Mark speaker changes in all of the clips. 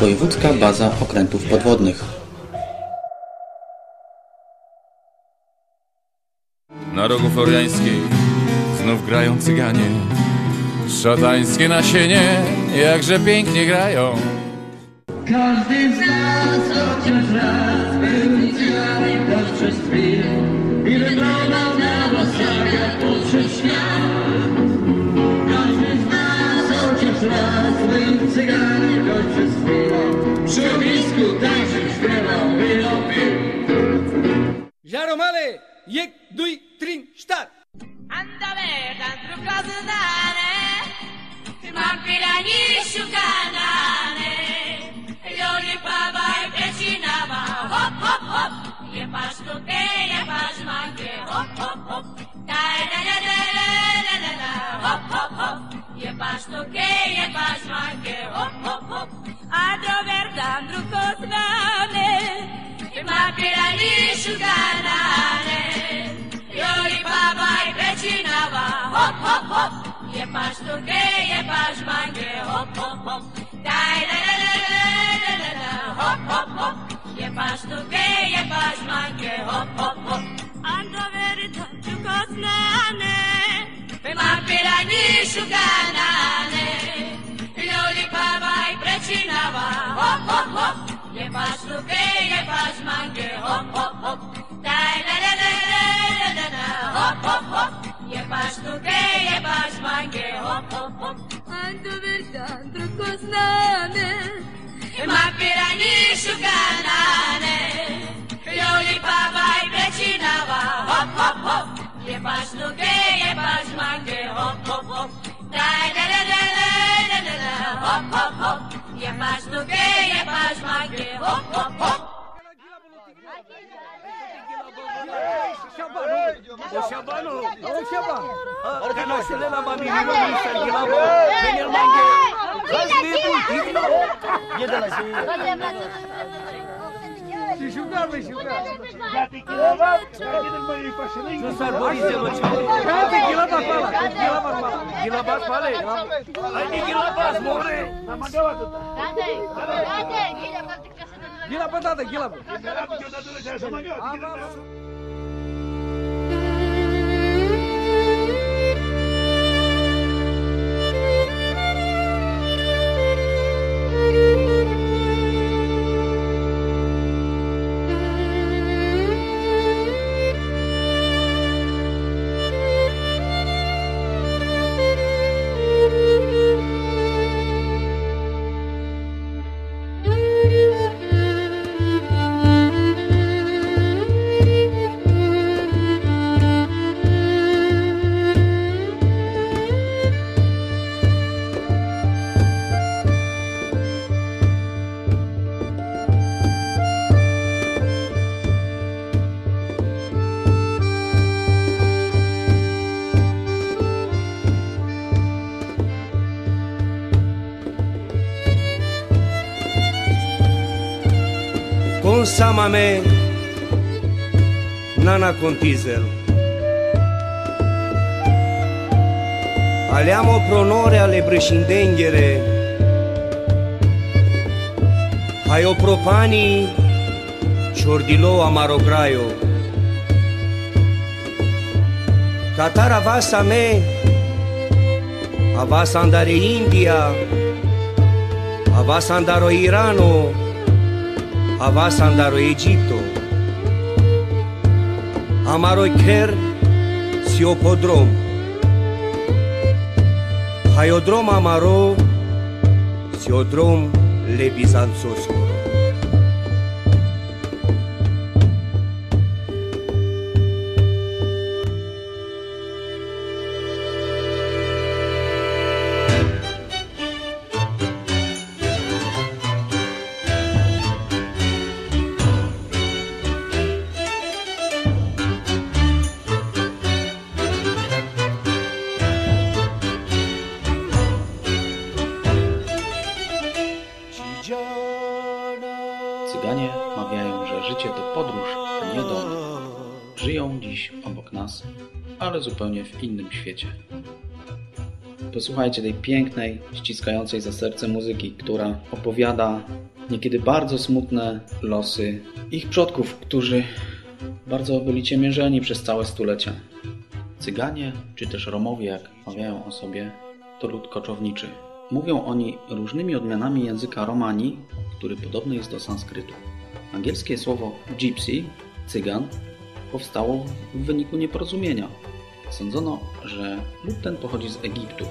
Speaker 1: Wojewódzka Baza Okrętów Podwodnych.
Speaker 2: Na rogu floriańskiej znów grają cyganie. Szatańskie nasienie, jakże pięknie grają.
Speaker 3: Każdy z nas chociaż raz był cyganem podczas chwil i wyglądał na was jak podszedł świat. Każdy z nas chociaż raz był cyganem podczas chwil przy ognisku także śpiewał i pił.
Speaker 4: Jaromale, jek, duj, trin, start!
Speaker 5: Andare dentro casolare, mampirani sciuganane, Lioli baba e pecinava, hop hop hop, je paš tuke, je paš manke, hop hop hop, da da da da da da da, hop hop hop, je paš tuke, je paš manke, hop hop hop, a dover dandru kosnane, mampirani sciuganane, Joli baba i pecinava, hop hop hop, je paš tuke, je paš manke, hop hop hop, daj da da da da da da da, hop hop hop, je paš tuke, je paš manke, hop hop hop, ando verita tukosnane, mampirani sciuganane, Joli baba i pecinava, hop hop hop, je paš tuke, je paš manke, hop hop hop, daj da da da da da da da, hop hop hop, je paš tuke, je paš manke, hop hop hop, ando verita tukosnane, mampirani sciuganane, Joli baba i pecinava, hop hop hop, paš tuke, je paš manke, hop hop hop, daj da da da da da da da, hop hop hop, je paš tuke, je paš manke, hop hop hop.
Speaker 4: O Şaban'ı, o Şaban. Se julgarmı julgarmı? Gatikile bak. Gidin beni paşanın. Şu sar bu izle bak. Gatikile bak bala. Gatikile bak bala. Gila bak bala. Haydi gila bas more. Nama gava tuta. Gade. Gade. Gila bak. Gila bak da gila bak. Gila bak da duracağız ama gel.
Speaker 6: Consama-me Nana Contizel. Aleamo pronore alle prescindengere. Hai propani ciordilo amarograio. Catara vasa me, avasa andare India, avasa andare Irano, avasa andare Egitto. Amaro ker siopodrom. Haiodrom amaro siodrom le Bizanțoscoro.
Speaker 1: Zupełnie w innym świecie. posłuchajcie tej pięknej, ściskającej za serce muzyki, która opowiada niekiedy bardzo smutne losy ich przodków, którzy bardzo byli ciemiężeni przez całe stulecia. Cyganie, czy też Romowie, jak mawiają o sobie, to lud koczowniczy. Mówią oni różnymi odmianami języka romani, który podobny jest do sanskrytu. Angielskie słowo gypsy, cygan, powstało w wyniku nieporozumienia. Sądzono, że lud ten pochodzi z Egiptu.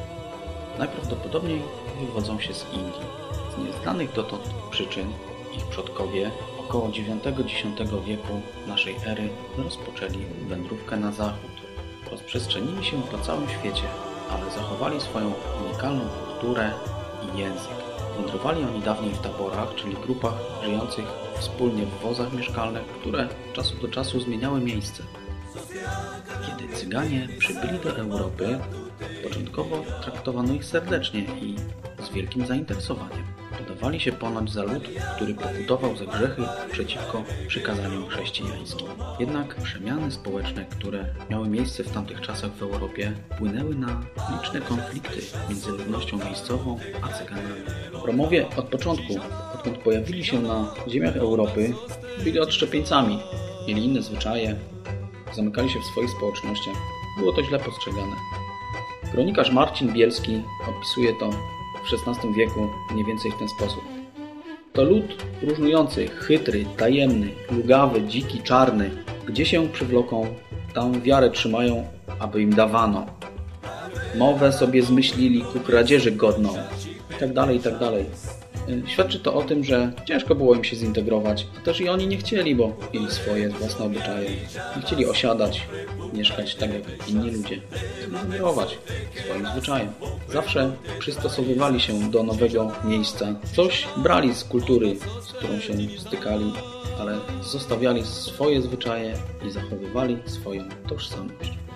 Speaker 1: Najprawdopodobniej wywodzą się z Indii. Z nieznanych dotąd przyczyn ich przodkowie około IX-X wieku naszej ery rozpoczęli wędrówkę na zachód. Rozprzestrzenili się po całym świecie, ale zachowali swoją unikalną kulturę i język. Wędrowali oni dawniej w taborach, czyli grupach żyjących wspólnie w wozach mieszkalnych, które od czasu do czasu zmieniały miejsce. Cyganie przybyli do Europy, początkowo traktowano ich serdecznie i z wielkim zainteresowaniem. Podawali się ponoć za lud, który pokutował za grzechy przeciwko przykazaniom chrześcijańskim. Jednak przemiany społeczne, które miały miejsce w tamtych czasach w Europie, wpłynęły na liczne konflikty między ludnością miejscową a Cyganami. Romowie od początku, odkąd pojawili się na ziemiach Europy, byli odszczepieńcami, mieli inne zwyczaje, zamykali się w swoich społecznościach. Było to źle postrzegane. Kronikarz Marcin Bielski opisuje to w XVI wieku mniej więcej w ten sposób. To lud różnujący, chytry, tajemny, lugawy, dziki, czarny. Gdzie się przywloką, tam wiarę trzymają, aby im dawano. Mowę sobie zmyślili ku kradzieży godną. I tak dalej, tak dalej. Świadczy to o tym, że ciężko było im się zintegrować, a też i oni nie chcieli, bo mieli swoje własne obyczaje. Nie chcieli osiadać, mieszkać tak jak inni ludzie. Zintegrować swoim zwyczajem. Zawsze przystosowywali się do nowego miejsca. Coś brali z kultury, z którą się stykali, ale zostawiali swoje zwyczaje i zachowywali swoją tożsamość.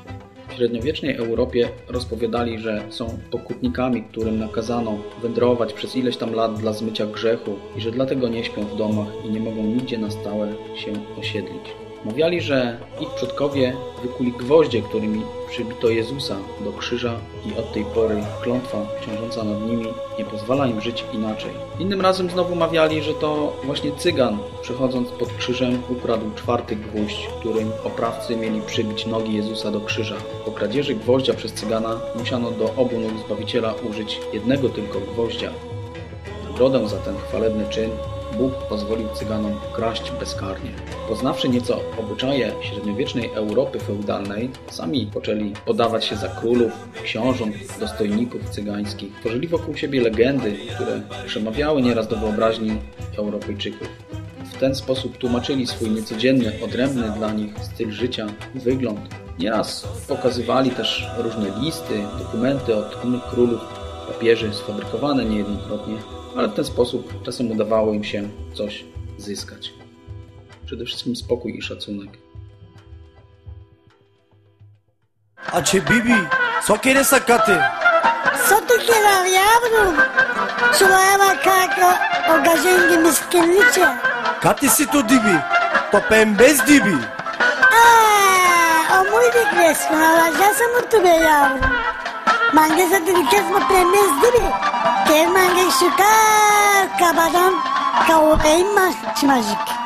Speaker 1: W średniowiecznej Europie rozpowiadali, że są pokutnikami, którym nakazano wędrować przez ileś tam lat dla zmycia grzechu i że dlatego nie śpią w domach i nie mogą nigdzie na stałe się osiedlić. Mawiali, że ich przodkowie wykuli gwoździe, którymi przybito Jezusa do krzyża i od tej pory klątwa ciążąca nad nimi nie pozwala im żyć inaczej. Innym razem znowu mawiali, że to właśnie cygan, przechodząc pod krzyżem, ukradł czwarty gwóźdź, którym oprawcy mieli przybić nogi Jezusa do krzyża. Po kradzieży gwoździa przez cygana musiano do obu nóg Zbawiciela użyć jednego tylko gwoździa. Nagrodę za ten chwalebny czyn Bóg pozwolił cyganom kraść bezkarnie. Poznawszy nieco obyczaje średniowiecznej Europy feudalnej, sami poczęli podawać się za królów, książąt, dostojników cygańskich. Tworzyli wokół siebie legendy, które przemawiały nieraz do wyobraźni Europejczyków. W ten sposób tłumaczyli swój niecodzienny, odrębny dla nich styl życia, wygląd. Nieraz pokazywali też różne listy, dokumenty od innych królów, papieży sfabrykowane niejednokrotnie, ale w ten sposób czasem udawało im się coś zyskać. Przede wszystkim spokój i szacunek.
Speaker 7: A che bibi, só querer sacate.
Speaker 8: Só tu querer yavrum. Sulama kako o gazengi miskinlice.
Speaker 7: Kati si to dibi, to pembez dibi.
Speaker 8: Ah, o cresco, ela já se muito bem yavrum. Mange sa dilikas mo premes dibi. Teman yang suka kabadan kau emas semajik.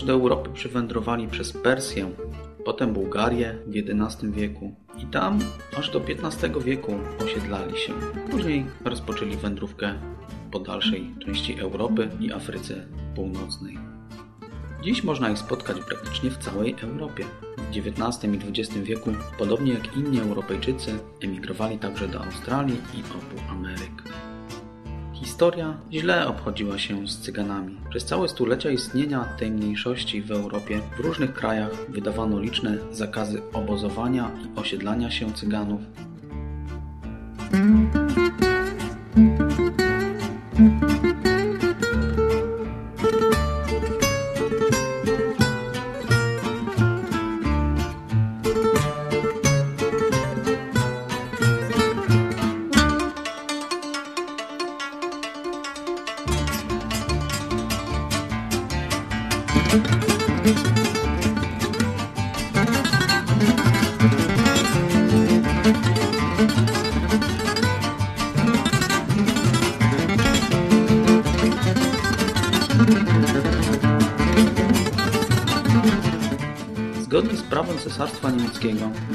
Speaker 1: Ponoć do Europy przywędrowali przez Persję, potem Bułgarię w XI wieku i tam aż do XV wieku osiedlali się. Później rozpoczęli wędrówkę po dalszej części Europy i Afryce Północnej. Dziś można ich spotkać praktycznie w całej Europie. W XIX i XX wieku, podobnie jak inni Europejczycy, emigrowali także do Australii i obu Ameryk. Historia źle obchodziła się z Cyganami. Przez całe stulecia istnienia tej mniejszości w Europie w różnych krajach wydawano liczne zakazy obozowania i osiedlania się Cyganów.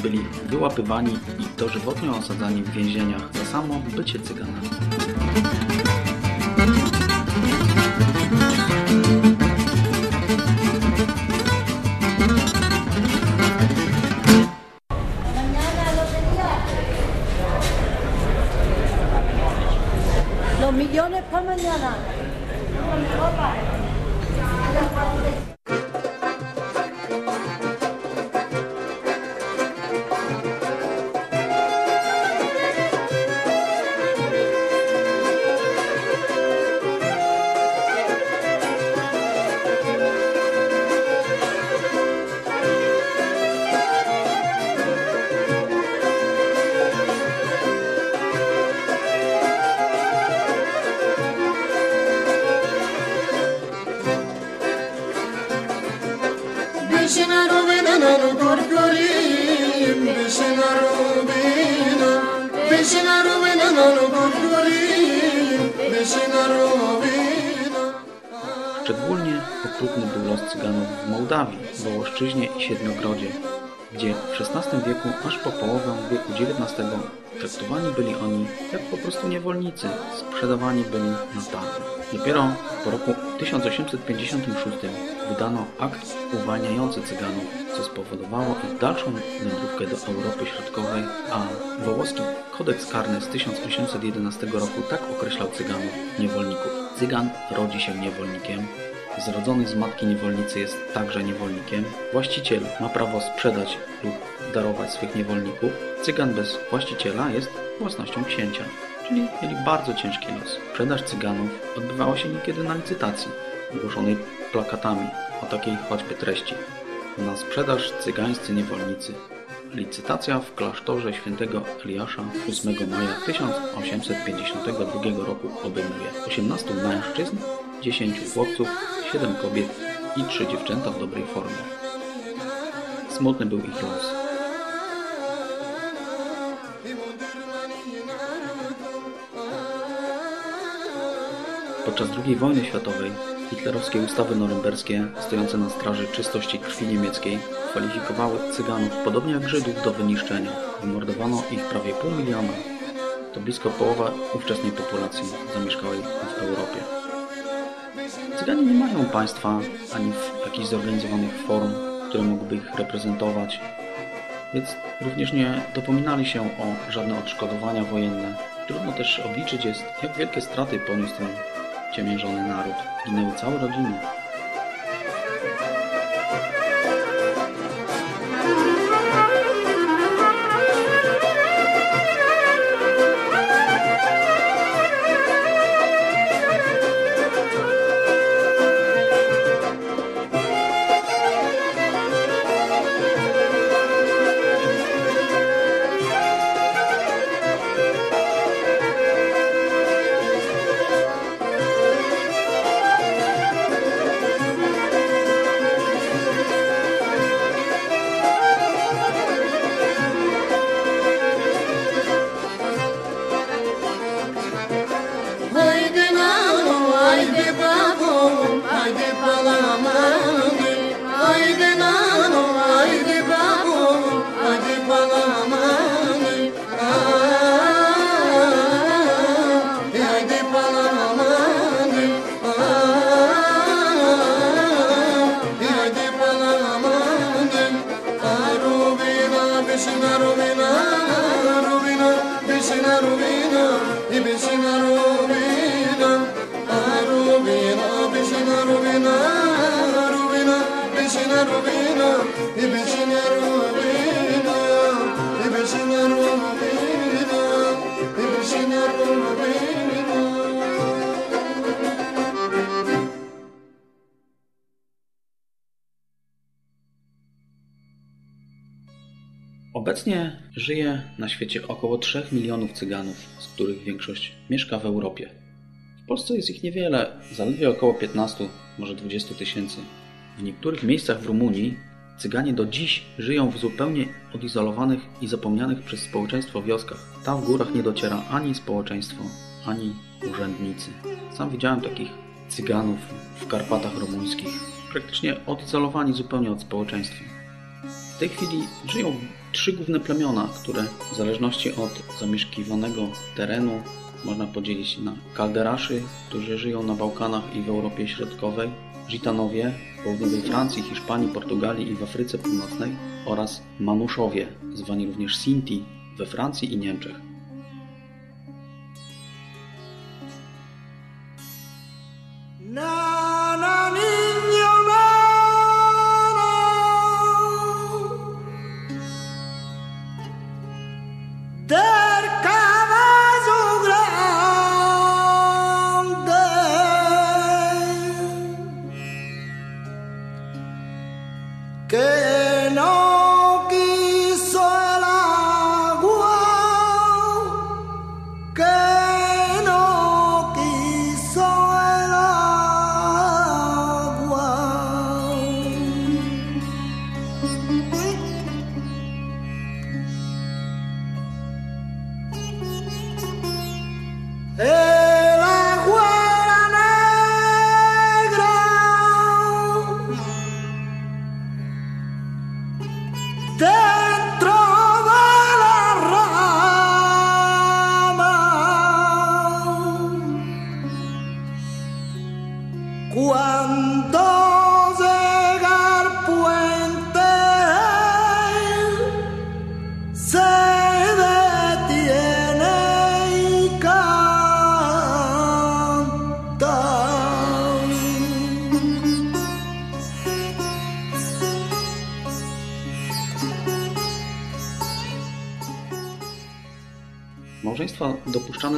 Speaker 1: Byli wyłapywani i dożywotnio osadzani w więzieniach za samo bycie cyganami.
Speaker 3: Gurgurim Bishina Rubina
Speaker 1: Szczególnie okrutny był los Cyganów w Mołdawii, Wołoszczyźnie i Siedmiogrodzie, gdzie w XVI wieku aż po połowę wieku XIX traktowani byli oni jak po prostu niewolnicy, sprzedawani byli na targu. Dopiero po roku 1856 wydano akt uwalniający Cyganów, co spowodowało ich dalszą wędrówkę do Europy Środkowej, a wołoski kodeks karny z 1811 roku tak określał Cyganów niewolników. Cygan rodzi się niewolnikiem, Zrodzony z matki niewolnicy jest także niewolnikiem. Właściciel ma prawo sprzedać lub darować swych niewolników. Cygan bez właściciela jest własnością księcia, czyli mieli bardzo ciężki los. Sprzedaż cyganów odbywała się niekiedy na licytacji, ogłoszonej plakatami o takiej choćby treści. Na sprzedaż cygańscy niewolnicy. Licytacja w klasztorze świętego Eliasza 8 maja 1852 roku obejmuje 18 mężczyzn, 10 chłopców, 7 kobiet i 3 dziewczęta w dobrej formie. Smutny był ich los. Podczas II wojny światowej hitlerowskie ustawy norymberskie stojące na straży czystości krwi niemieckiej kwalifikowały Cyganów, podobnie jak Żydów, do wyniszczenia. Wymordowano ich prawie pół miliona. To blisko połowa ówczesnej populacji zamieszkałej w Europie. Cyganie nie mają państwa ani jakichś zorganizowanych form, które mogłyby ich reprezentować, więc również nie dopominali się o żadne odszkodowania wojenne. Trudno też obliczyć jest, jak wielkie straty poniósł ten ciemiężony naród. Ginęły całe rodziny.
Speaker 3: Rubina, bishina Rubina, Rubina, bishina Rubina,
Speaker 1: Obecnie żyje na świecie około 3 milionów Cyganów, z których większość mieszka w Europie. W Polsce jest ich niewiele, zaledwie około 15, może 20 tysięcy. W niektórych miejscach w Rumunii Cyganie do dziś żyją w zupełnie odizolowanych i zapomnianych przez społeczeństwo wioskach. Tam w górach nie dociera ani społeczeństwo, ani urzędnicy. Sam widziałem takich Cyganów w Karpatach rumuńskich, praktycznie odizolowani zupełnie od społeczeństwa. W tej chwili żyją trzy główne plemiona, które w zależności od zamieszkiwanego terenu można podzielić na kalderaszy, którzy żyją na Bałkanach i w Europie Środkowej, Gitanowie w południowej Francji, Hiszpanii, Portugalii i w Afryce Północnej oraz Manuszowie, zwani również Sinti we Francji i Niemczech.
Speaker 3: Na,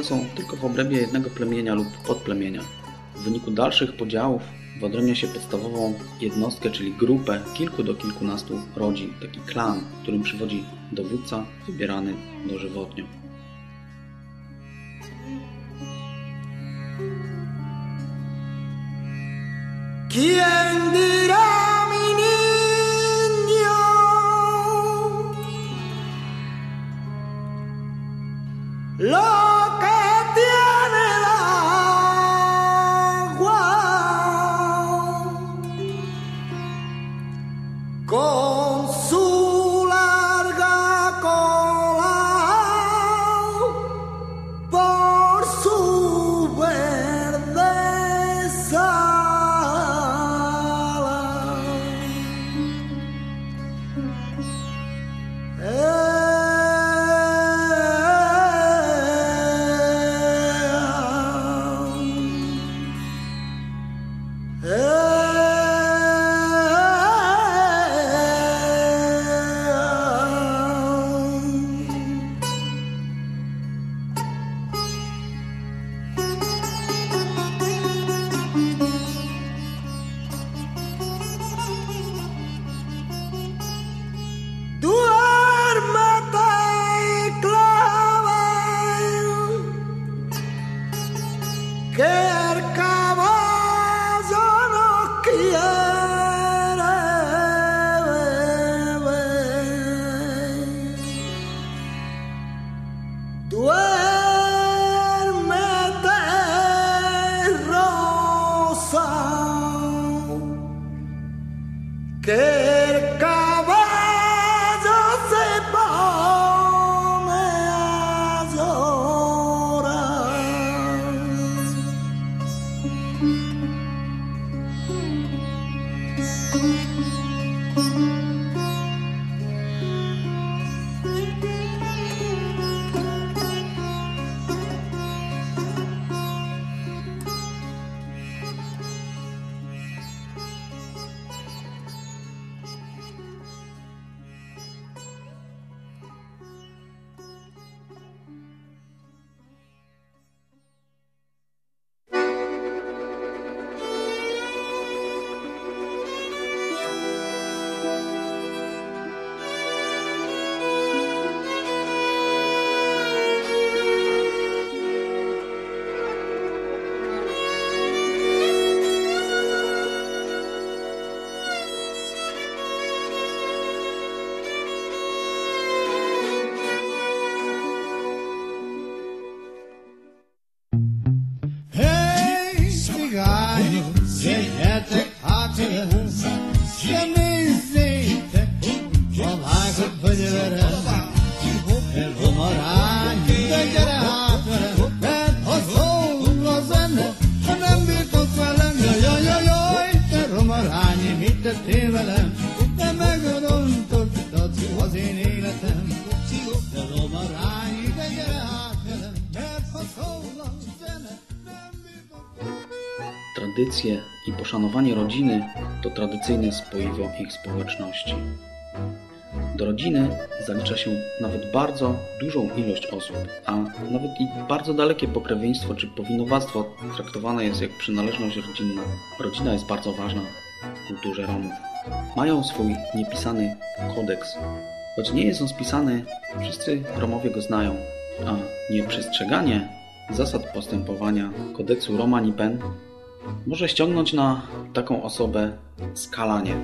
Speaker 1: są tylko w obrębie jednego plemienia lub podplemienia. W wyniku dalszych podziałów wyodrębnia się podstawową jednostkę, czyli grupę kilku do kilkunastu rodzin, taki klan, którym przywodzi dowódca wybierany dożywotnio.
Speaker 3: ¿Quién
Speaker 1: poszanowanie rodziny to tradycyjne spoiwo ich społeczności. Do rodziny zalicza się nawet bardzo dużą ilość osób, a nawet i bardzo dalekie pokrewieństwo czy powinowactwo traktowane jest jak przynależność rodzinna. Rodzina jest bardzo ważna w kulturze Romów. Mają swój niepisany kodeks. Choć nie jest on spisany, wszyscy Romowie go znają, a nieprzestrzeganie zasad postępowania kodeksu Romani Pen może ściągnąć na taką osobę skalanie.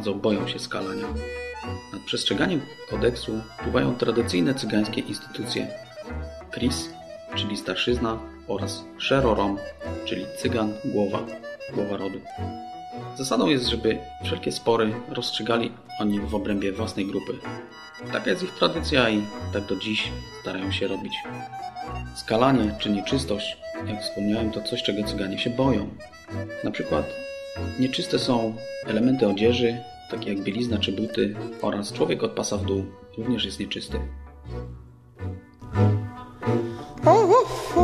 Speaker 1: Bardzo boją się skalania. Nad przestrzeganiem kodeksu czuwają tradycyjne cygańskie instytucje KRIS, czyli starszyzna oraz Szerorom, czyli cygan, głowa, głowa rodu. Zasadą jest, żeby wszelkie spory rozstrzygali oni w obrębie własnej grupy. Taka jest ich tradycja i tak do dziś starają się robić. Skalanie czy nieczystość, jak wspomniałem, to coś, czego cyganie się boją. Na przykład nieczyste są elementy odzieży, takie jak bielizna czy buty oraz człowiek od pasa w dół również jest nieczysty.
Speaker 9: of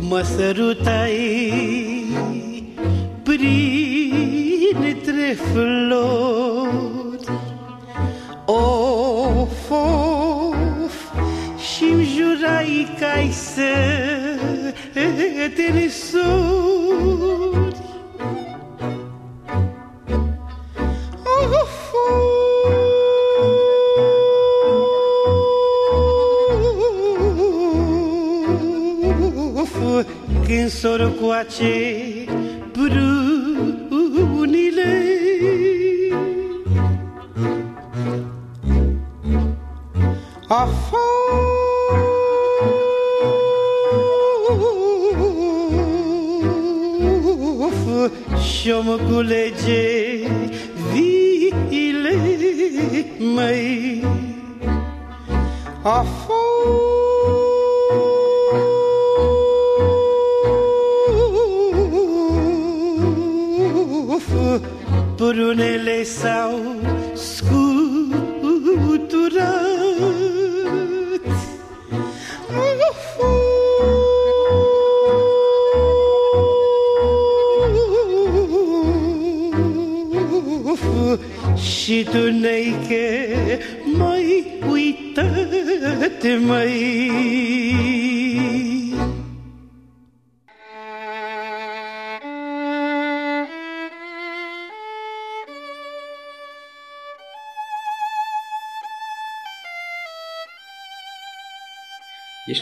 Speaker 9: mă sărutai printre flori Of, of, și-mi moitié brune. À fond, je me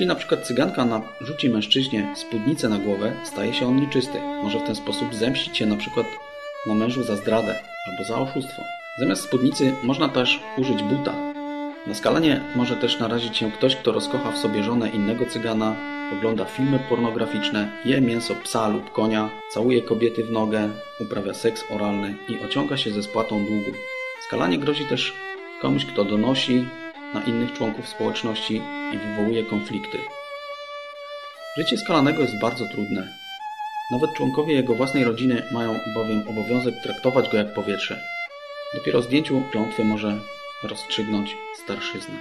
Speaker 1: Jeśli na przykład cyganka narzuci mężczyźnie spódnicę na głowę, staje się on nieczysty. Może w ten sposób zemścić się na przykład na mężu za zdradę albo za oszustwo. Zamiast spódnicy można też użyć buta. Na skalanie może też narazić się ktoś, kto rozkocha w sobie żonę innego cygana, ogląda filmy pornograficzne, je mięso psa lub konia, całuje kobiety w nogę, uprawia seks oralny i ociąga się ze spłatą długu. Skalanie grozi też komuś, kto donosi na innych członków społeczności i wywołuje konflikty. Życie skalanego jest bardzo trudne. Nawet członkowie jego własnej rodziny mają bowiem obowiązek traktować go jak powietrze. Dopiero zdjęciu klątwy może rozstrzygnąć starszyznę.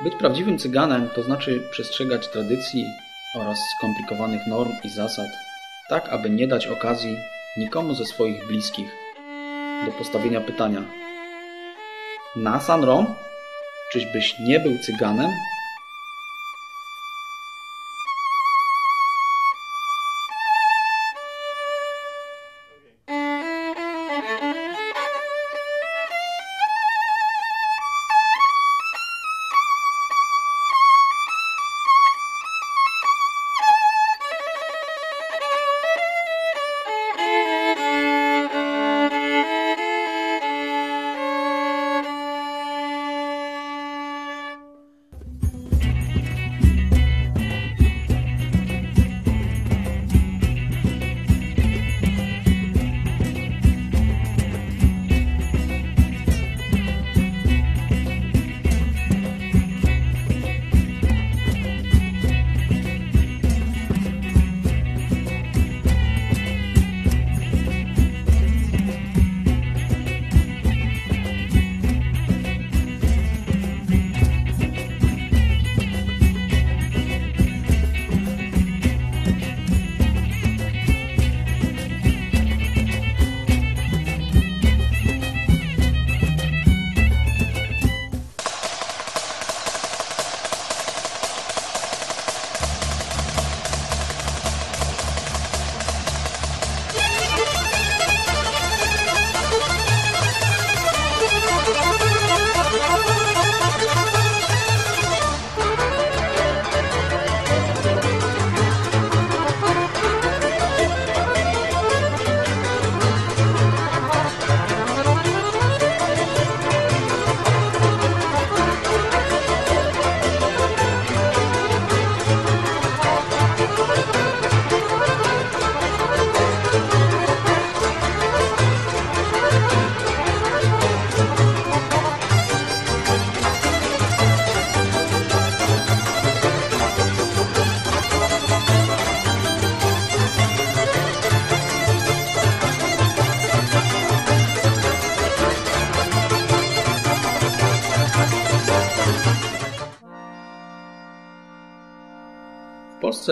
Speaker 1: Być prawdziwym cyganem to znaczy przestrzegać tradycji oraz skomplikowanych norm i zasad, tak aby nie dać okazji nikomu ze swoich bliskich do postawienia pytania Nasan Rom? Czyżbyś nie był cyganem?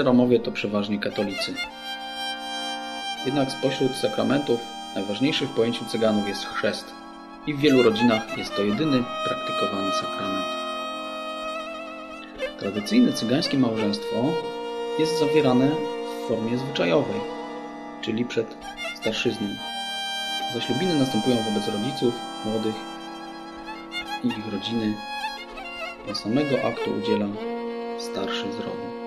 Speaker 1: Polsce Romowie to przeważnie katolicy. Jednak spośród sakramentów najważniejszy w pojęciu cyganów jest chrzest i w wielu rodzinach jest to jedyny praktykowany sakrament. Tradycyjne cygańskie małżeństwo jest zawierane w formie zwyczajowej, czyli przed starszyzną. Zaślubiny następują wobec rodziców, młodych i ich rodziny. Do samego aktu udziela starszy z rodu.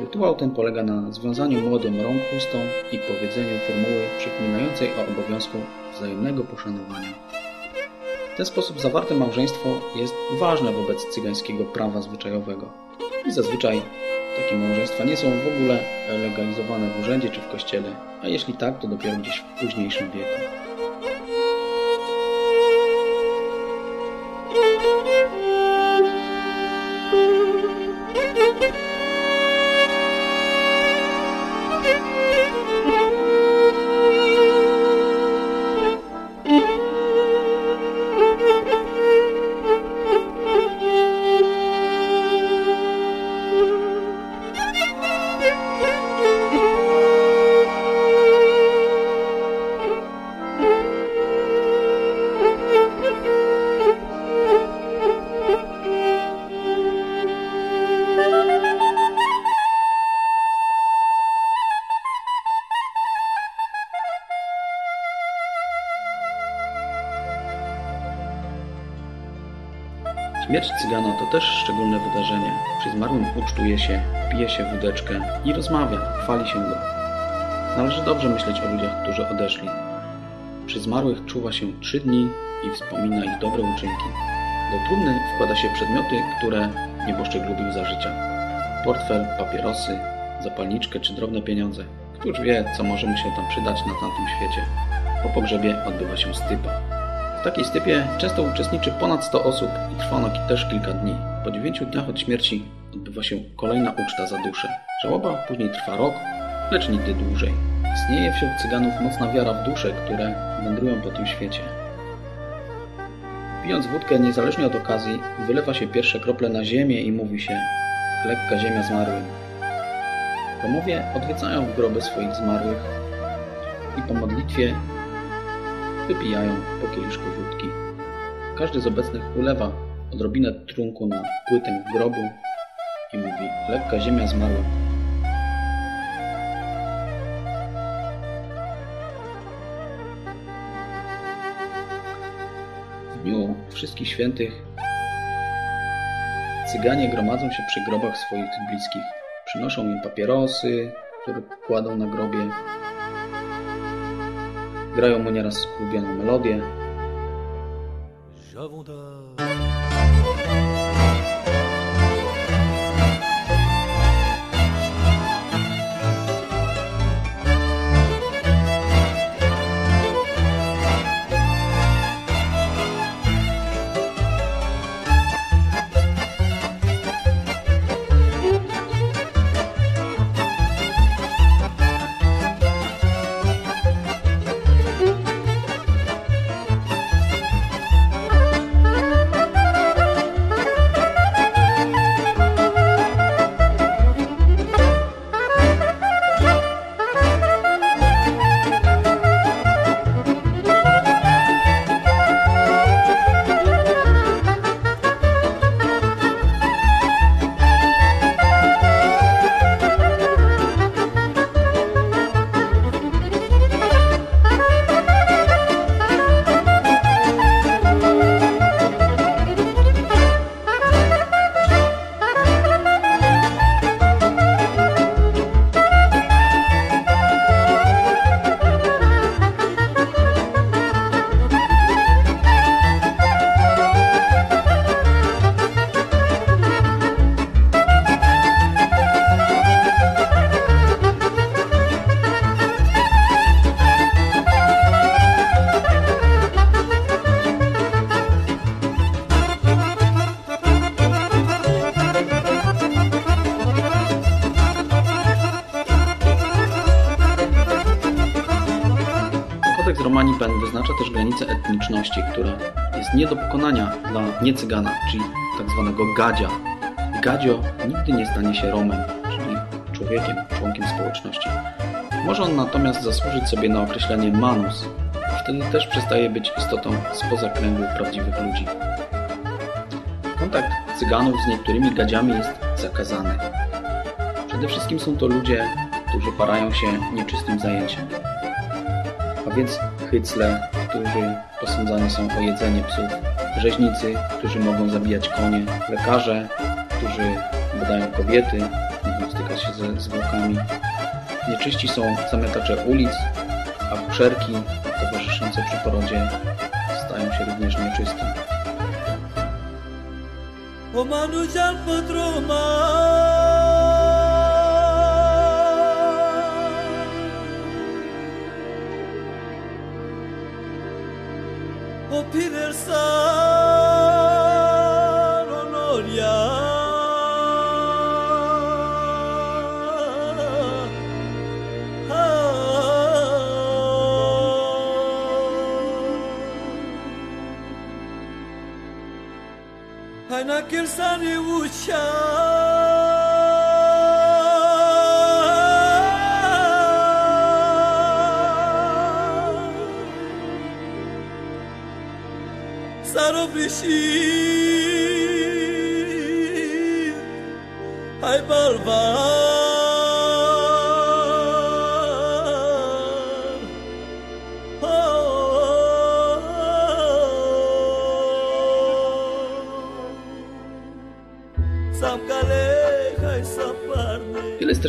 Speaker 1: Rytuał ten polega na związaniu młodym rąk chustą i powiedzeniu formuły przypominającej o obowiązku wzajemnego poszanowania. W ten sposób zawarte małżeństwo jest ważne wobec cygańskiego prawa zwyczajowego i zazwyczaj takie małżeństwa nie są w ogóle legalizowane w urzędzie czy w kościele, a jeśli tak, to dopiero gdzieś w późniejszym wieku. Śmierć cygana to też szczególne wydarzenie. Przy zmarłym ucztuje się, pije się wódeczkę i rozmawia, chwali się go. Należy dobrze myśleć o ludziach, którzy odeszli. Przy zmarłych czuwa się trzy dni i wspomina ich dobre uczynki. Do trumny wkłada się przedmioty, które nieboszczyk lubił za życia. Portfel, papierosy, zapalniczkę czy drobne pieniądze. Któż wie, co może mu się tam przydać na tamtym świecie. Po pogrzebie odbywa się stypa. W takiej stypie często uczestniczy ponad 100 osób i trwa ona też kilka dni. Po 9 dniach od śmierci odbywa się kolejna uczta za duszę. Żałoba później trwa rok, lecz nigdy dłużej. Istnieje wśród cyganów mocna wiara w dusze, które wędrują po tym świecie. Pijąc wódkę niezależnie od okazji, wylewa się pierwsze krople na ziemię i mówi się lekka ziemia zmarłym. Romowie odwiedzają groby swoich zmarłych i po modlitwie wypijają po kieliszku wódki. Każdy z obecnych ulewa odrobinę trunku na płytę grobu i mówi lekka ziemia zmarła. W dniu wszystkich świętych cyganie gromadzą się przy grobach swoich bliskich. Przynoszą im papierosy, które kładą na grobie. Grają mu nieraz ulubioną melodię. Dla niecygana, czyli tak zwanego gadzia. Gadzio nigdy nie stanie się Romem, czyli człowiekiem, członkiem społeczności. Może on natomiast zasłużyć sobie na określenie manus, a wtedy też przestaje być istotą spoza kręgu prawdziwych ludzi. Kontakt cyganów z niektórymi gadziami jest zakazany. Przede wszystkim są to ludzie, którzy parają się nieczystym zajęciem a więc hycle, którzy posądzani są o jedzenie psów, rzeźnicy, którzy mogą zabijać konie, lekarze, którzy badają kobiety, mogą stykać się ze zwłokami. Nieczyści są zamiatacze ulic, a kuszerki towarzyszące przy porodzie stają się również nieczyste.
Speaker 3: O Manujan Patroma
Speaker 1: show.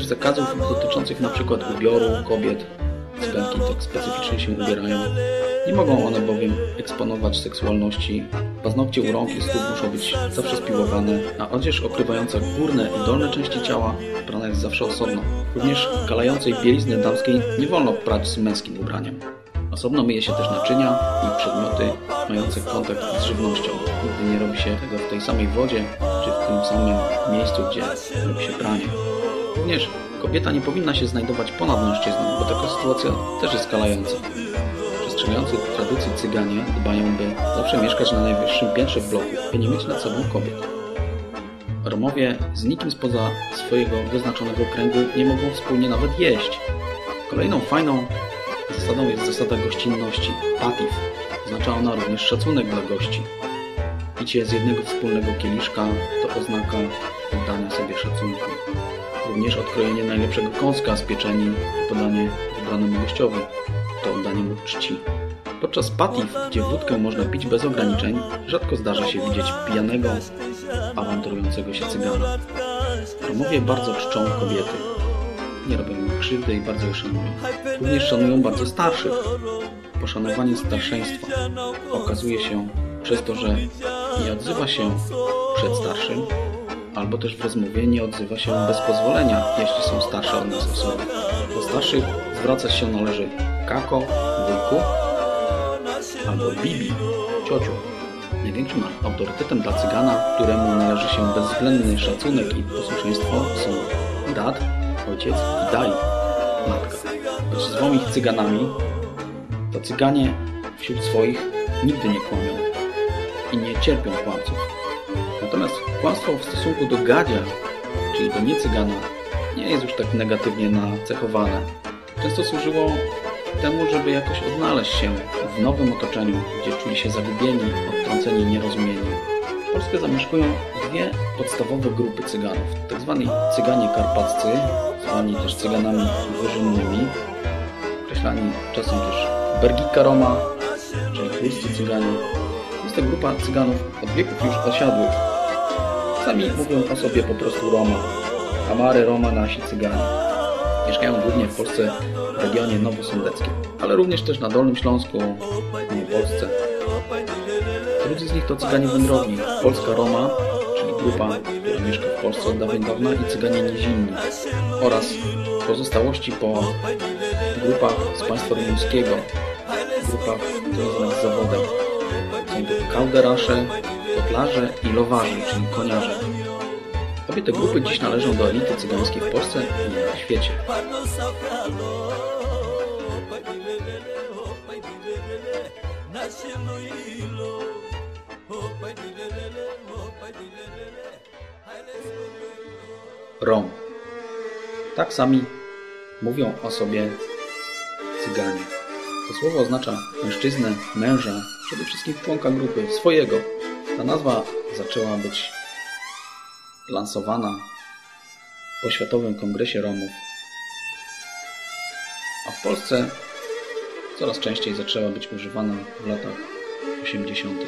Speaker 1: Zakazów dotyczących np. ubioru kobiet. Cyganki tak specyficznie się ubierają. Nie mogą one bowiem eksponować seksualności. Paznokcie u rąk i stóp muszą być zawsze spiłowane, a odzież okrywająca górne i dolne części ciała prana jest zawsze osobno. Również kalającej bielizny damskiej nie wolno prać z męskim ubraniem. Osobno myje się też naczynia i przedmioty mające kontakt z żywnością. Nigdy nie robi się tego w tej samej wodzie, czy w tym samym miejscu, gdzie robi się pranie. Również kobieta nie powinna się znajdować ponad mężczyzną, bo taka sytuacja też jest kalająca. Przestrzegający tradycji cyganie dbają, by zawsze mieszkać na najwyższym piętrze w bloku, by nie mieć nad sobą kobiet. Romowie z nikim spoza swojego wyznaczonego kręgu nie mogą wspólnie nawet jeść. Kolejną fajną zasadą jest zasada gościnności, patif. Oznacza ona również szacunek dla gości. Picie z jednego wspólnego kieliszka to oznaka oddania sobie szacunku. Również odkrojenie najlepszego kąska z pieczeni i podanie wybranemu gościowi to oddanie mu czci. Podczas patif, gdzie wódkę można pić bez ograniczeń, rzadko zdarza się widzieć pijanego, awanturującego się cygana. Romowie bardzo czczą kobiety. Nie robią im krzywdy i bardzo je szanują. Również szanują bardzo starszych. Poszanowanie starszeństwa okazuje się przez to, że nie odzywa się przed starszym, albo też w rozmowie nie odzywa się bez pozwolenia, jeśli są starsze od nas osoby. Do starszych zwracać się należy kako, wujku, albo bibi, ciociu. Największym autorytetem dla cygana, któremu należy się bezwzględny szacunek i posłuszeństwo są dad, ojciec i daj, matka. Choć zwą ich cyganami, to cyganie wśród swoich nigdy nie kłamią i nie cierpią kłamców. Natomiast kłamstwo w stosunku do gadzia, czyli do niecygana, nie jest już tak negatywnie nacechowane. Często służyło temu, żeby jakoś odnaleźć się w nowym otoczeniu, gdzie czuli się zagubieni, odtrąceni nierozumieni. Polskę zamieszkują dwie podstawowe grupy cyganów. Tak zwani cyganie karpaccy, zwani też cyganami wyżynnymi, określani czasem też Bergika Roma, czyli chłyscy cyganie. To grupa cyganów od wieków już osiadłych. Sami mówią o sobie po prostu Roma. Amary Roma nasi cyganie. Mieszkają głównie w Polsce w regionie nowosądeckim, ale również też na Dolnym Śląsku, w Polsce. Drudzy z nich to cyganie wędrowni. Polska Roma, czyli grupa, która mieszka w Polsce od dawien dawna i cyganie nizinni oraz pozostałości po grupach z państwa rumuńskiego, grupach związanych z zawodem. Kauderasze, kotlarze i lowarze, czyli koniarze. Obie te grupy dziś należą do elity cygańskiej w Polsce i na świecie. Rom. Tak sami mówią o sobie cyganie. To słowo oznacza mężczyznę, męża, przede wszystkim członka grupy, swojego. Ta nazwa zaczęła być lansowana po Światowym Kongresie Romów. A w Polsce coraz częściej zaczęła być używana w latach 80.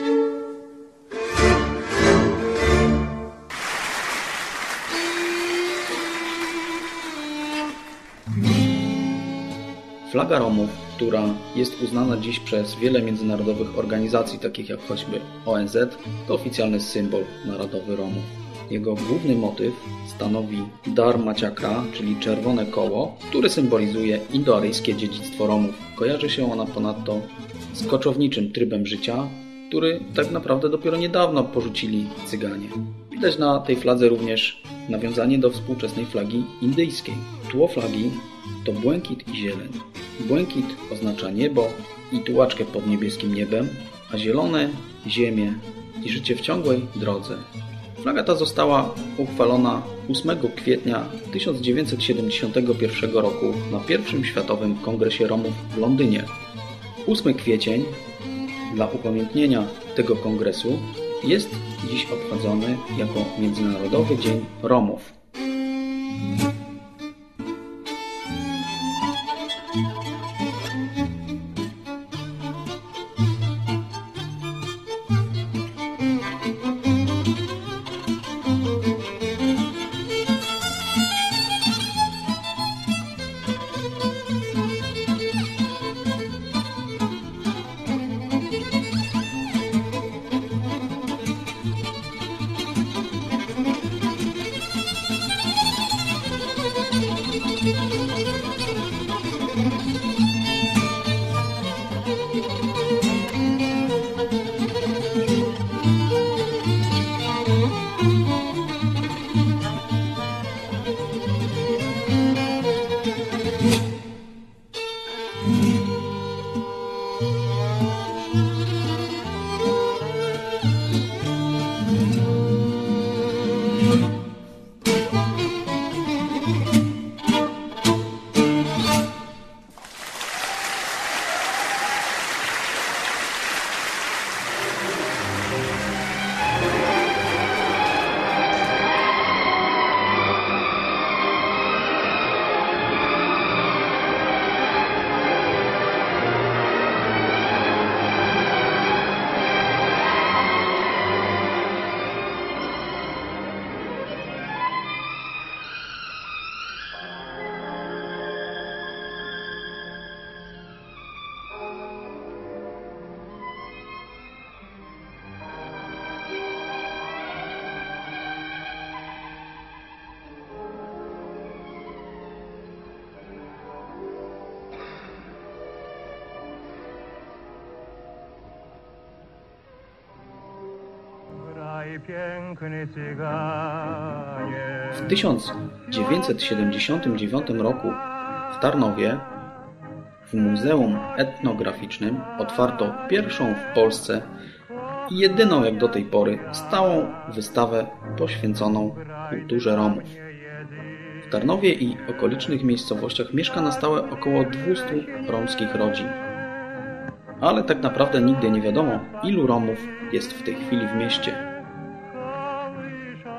Speaker 1: Flaga Romów, która jest uznana dziś przez wiele międzynarodowych organizacji, takich jak choćby ONZ, to oficjalny symbol narodowy Romów. Jego główny motyw stanowi Dharma Chakra, czyli czerwone koło, które symbolizuje indoaryjskie dziedzictwo Romów. Kojarzy się ona ponadto z koczowniczym trybem życia, który tak naprawdę dopiero niedawno porzucili Cyganie. Widać na tej fladze również nawiązanie do współczesnej flagi indyjskiej. Tło flagi to błękit i zieleń. Błękit oznacza niebo i tułaczkę pod niebieskim niebem, a zielone ziemię i życie w ciągłej drodze. Flaga ta została uchwalona 8 kwietnia 1971 roku na pierwszym Światowym Kongresie Romów w Londynie. 8 kwiecień dla upamiętnienia tego kongresu jest dziś obchodzony jako Międzynarodowy Dzień Romów. W 1979 roku w Tarnowie w Muzeum Etnograficznym otwarto pierwszą w Polsce i jedyną jak do tej pory stałą wystawę poświęconą kulturze Romów. W Tarnowie i okolicznych miejscowościach mieszka na stałe około 200 romskich rodzin. Ale tak naprawdę nigdy nie wiadomo, ilu Romów jest w tej chwili w mieście.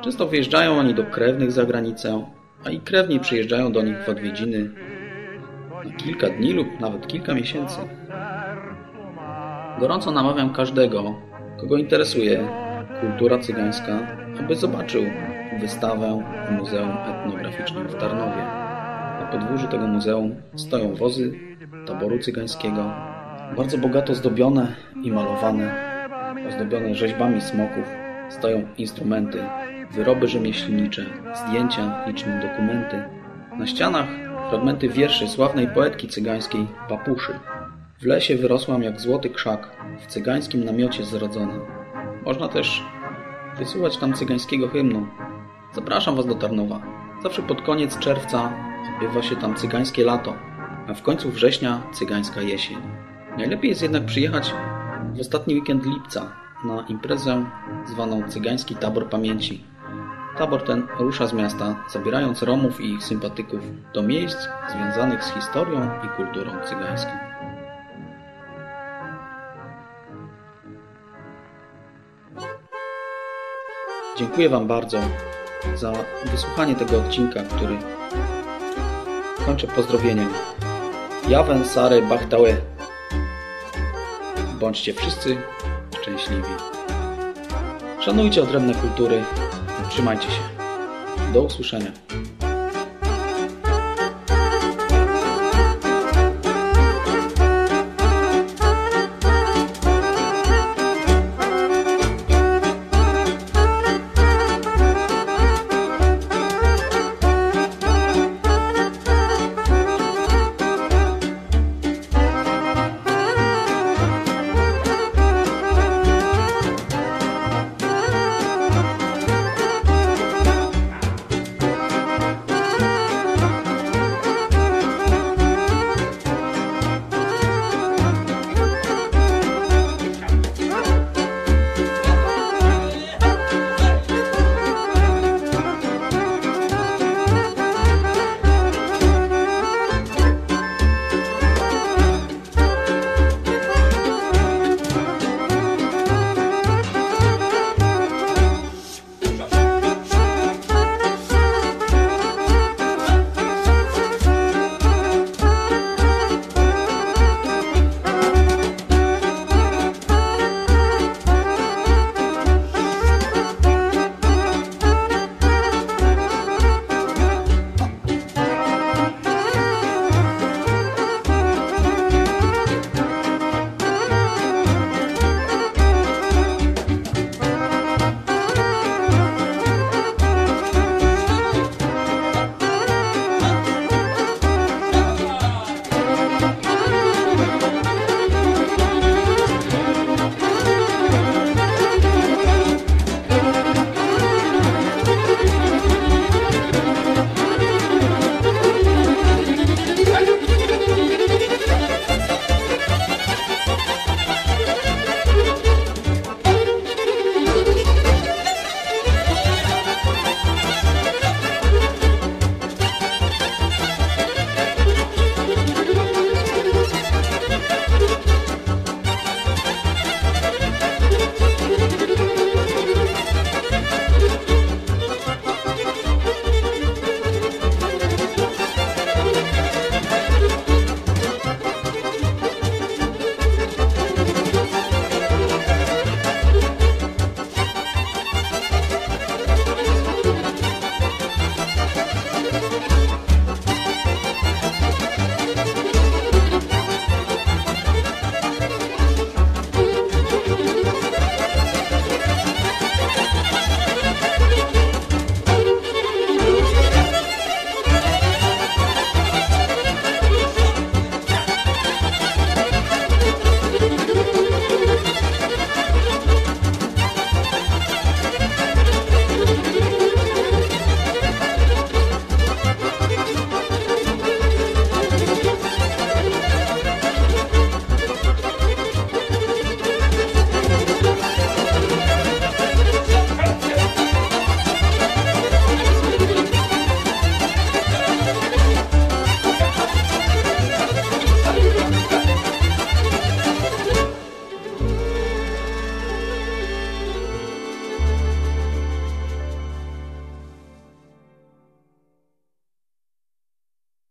Speaker 1: Często wyjeżdżają oni do krewnych za granicę, a i krewni przyjeżdżają do nich w odwiedziny na kilka dni lub nawet kilka miesięcy. Gorąco namawiam każdego, kogo interesuje kultura cygańska, aby zobaczył wystawę w Muzeum Etnograficznym w Tarnowie. Na podwórzu tego muzeum stoją wozy taboru cygańskiego, bardzo bogato zdobione i malowane, ozdobione rzeźbami smoków. Stoją instrumenty, wyroby rzemieślnicze, zdjęcia, liczne dokumenty. Na ścianach fragmenty wierszy sławnej poetki cygańskiej Papuszy. W lesie wyrosłam jak złoty krzak, w cygańskim namiocie zrodzona. Można też wysłuchać tam cygańskiego hymnu. Zapraszam Was do Tarnowa. Zawsze pod koniec czerwca odbywa się tam cygańskie lato, a w końcu września cygańska jesień. Najlepiej jest jednak przyjechać w ostatni weekend lipca na imprezę zwaną Cygański Tabor Pamięci. Tabor ten rusza z miasta, zabierając Romów i ich sympatyków do miejsc związanych z historią i kulturą cygańską. Dziękuję Wam bardzo za wysłuchanie tego odcinka, który kończę pozdrowieniem. Jawen Sare Bachtałe. Bądźcie wszyscy szczęśliwi. Szanujcie odrębne kultury. Trzymajcie się. Do usłyszenia.